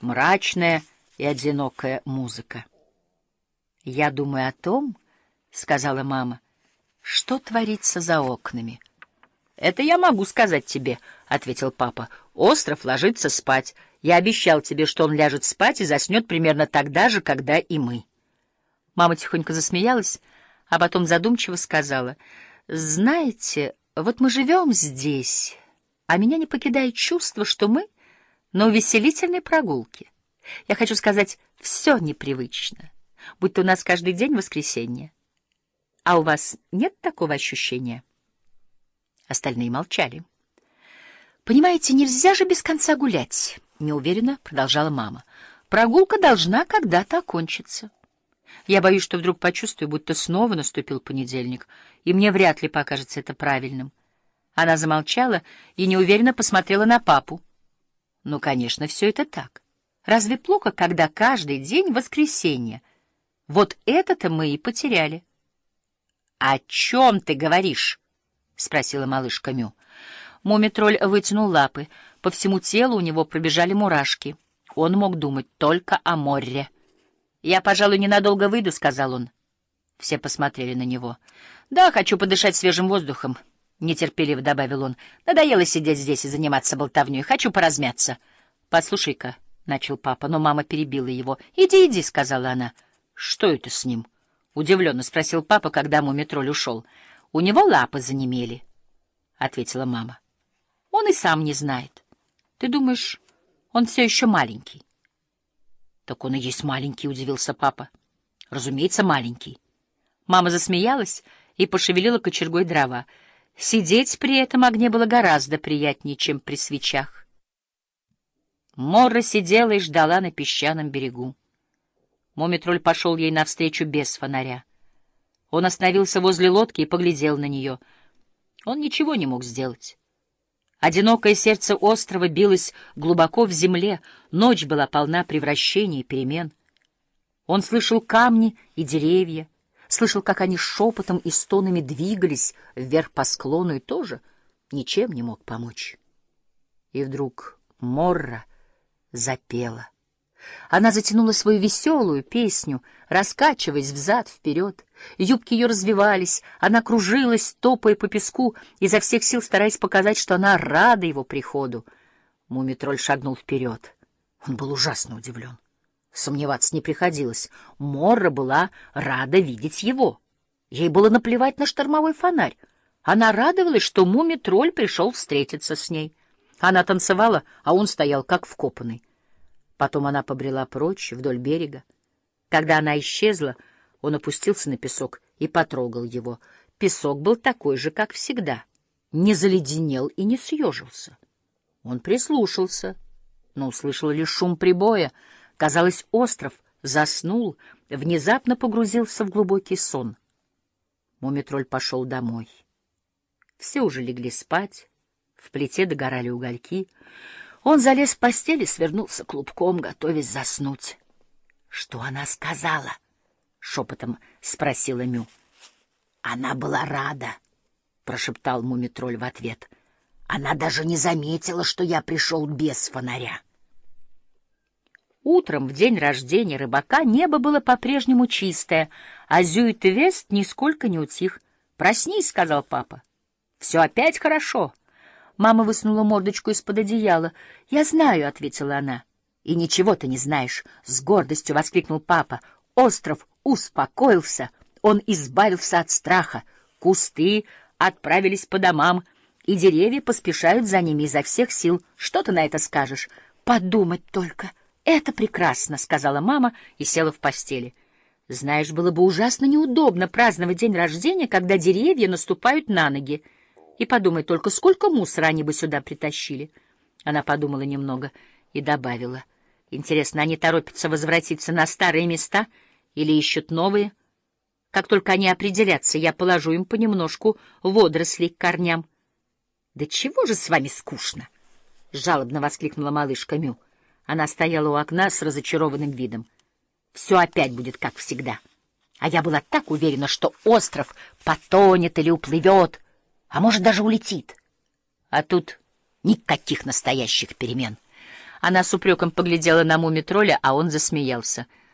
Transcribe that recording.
мрачная и одинокая музыка. «Я думаю о том, — сказала мама, — что творится за окнами». «Это я могу сказать тебе», — ответил папа. «Остров ложится спать. Я обещал тебе, что он ляжет спать и заснет примерно тогда же, когда и мы». Мама тихонько засмеялась, а потом задумчиво сказала, «Знаете, вот мы живем здесь, а меня не покидает чувство, что мы на увеселительной прогулке. Я хочу сказать, все непривычно, будто у нас каждый день воскресенье. А у вас нет такого ощущения?» Остальные молчали. «Понимаете, нельзя же без конца гулять», — неуверенно продолжала мама. «Прогулка должна когда-то окончиться. Я боюсь, что вдруг почувствую, будто снова наступил понедельник, и мне вряд ли покажется это правильным». Она замолчала и неуверенно посмотрела на папу. «Ну, конечно, все это так. Разве плохо, когда каждый день воскресенье? Вот это-то мы и потеряли». «О чем ты говоришь?» — спросила малышка Мю. Мумитроль вытянул лапы. По всему телу у него пробежали мурашки. Он мог думать только о море. «Я, пожалуй, ненадолго выйду», — сказал он. Все посмотрели на него. «Да, хочу подышать свежим воздухом», — нетерпеливо добавил он. «Надоело сидеть здесь и заниматься болтовней. Хочу поразмяться». «Послушай-ка», — начал папа, но мама перебила его. «Иди, иди», — сказала она. «Что это с ним?» — удивленно спросил папа, когда Мумитроль ушел. У него лапы занемели, — ответила мама. Он и сам не знает. Ты думаешь, он все еще маленький? Так он и есть маленький, — удивился папа. Разумеется, маленький. Мама засмеялась и пошевелила кочергой дрова. Сидеть при этом огне было гораздо приятнее, чем при свечах. Морра сидела и ждала на песчаном берегу. Момитроль пошел ей навстречу без фонаря. Он остановился возле лодки и поглядел на нее. Он ничего не мог сделать. Одинокое сердце острова билось глубоко в земле, ночь была полна превращений и перемен. Он слышал камни и деревья, слышал, как они шепотом и стонами двигались вверх по склону и тоже ничем не мог помочь. И вдруг Морра запела. Она затянула свою веселую песню, раскачиваясь взад-вперед. Юбки ее развивались, она кружилась, топая по песку, изо всех сил стараясь показать, что она рада его приходу. Мумитроль шагнул вперед. Он был ужасно удивлен. Сомневаться не приходилось. Морра была рада видеть его. Ей было наплевать на штормовой фонарь. Она радовалась, что муми-тролль пришел встретиться с ней. Она танцевала, а он стоял как вкопанный. Потом она побрела прочь, вдоль берега. Когда она исчезла, он опустился на песок и потрогал его. Песок был такой же, как всегда, не заледенел и не съежился. Он прислушался, но услышал лишь шум прибоя. Казалось, остров заснул, внезапно погрузился в глубокий сон. Мумитроль пошел домой. Все уже легли спать, в плите догорали угольки — он залез в постель и свернулся клубком, готовясь заснуть. — Что она сказала? — шепотом спросила Мю. — Она была рада, — прошептал Мумитроль в ответ. — Она даже не заметила, что я пришел без фонаря. Утром, в день рождения рыбака, небо было по-прежнему чистое, а Зюит-Вест нисколько не утих. «Проснись», — сказал папа. «Все опять хорошо». Мама высунула мордочку из-под одеяла. «Я знаю», — ответила она. «И ничего ты не знаешь», — с гордостью воскликнул папа. «Остров успокоился, он избавился от страха. Кусты отправились по домам, и деревья поспешают за ними изо всех сил. Что ты на это скажешь?» «Подумать только! Это прекрасно!» — сказала мама и села в постели. «Знаешь, было бы ужасно неудобно праздновать день рождения, когда деревья наступают на ноги». И подумай только, сколько мусора они бы сюда притащили. Она подумала немного и добавила. Интересно, они торопятся возвратиться на старые места или ищут новые? Как только они определятся, я положу им понемножку водорослей к корням. — Да чего же с вами скучно? — жалобно воскликнула малышка Мю. Она стояла у окна с разочарованным видом. — Все опять будет как всегда. А я была так уверена, что остров потонет или уплывет а может, даже улетит. А тут никаких настоящих перемен. Она с упреком поглядела на муми-тролля, а он засмеялся.